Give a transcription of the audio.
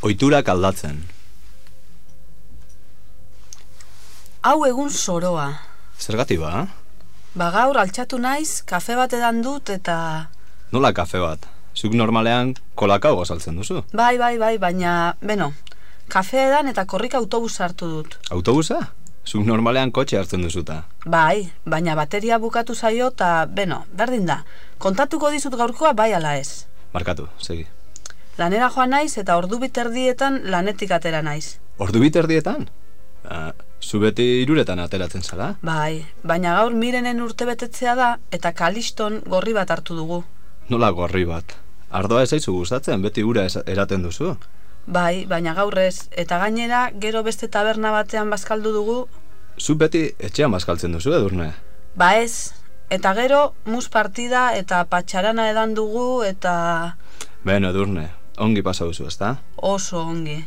Oiturak aldatzen. Hau egun soroa. Zergati ba? Ba gaur altxatu naiz, kafe bat edan dut eta... Nola kafe bat? Zuk normalean kolakau gozaltzen duzu. Bai, bai, bai, baina, beno, kafe edan eta korrika autobus hartu dut. Autobusa? Zuk normalean kotxe hartzen duzuta. Bai, baina bateria bukatu zaio eta, beno, berdin da. Kontatuko dizut gaurkoa bai ala ez. Markatu, segi. Lanera joan naiz eta ordu biterdietan lanetik atera naiz. Ordu biterdietan? Uh, zu beti iruretan ateratzen zara? Bai, baina gaur mirenen urtebetetzea da eta kaliston gorri bat hartu dugu. Nola gorri bat? Ardoa ez zaizu gustatzen, beti ura eraten duzu. Bai, baina gaur ez, eta gainera gero beste taberna batean bazkaldu dugu, Zu beti etxean bazkaltzen duzu, edurne? ba ez, eta gero mus partida eta patxarana edan dugu eta Beno, edurne, ongi pasa duzu, ezta? oso ongi.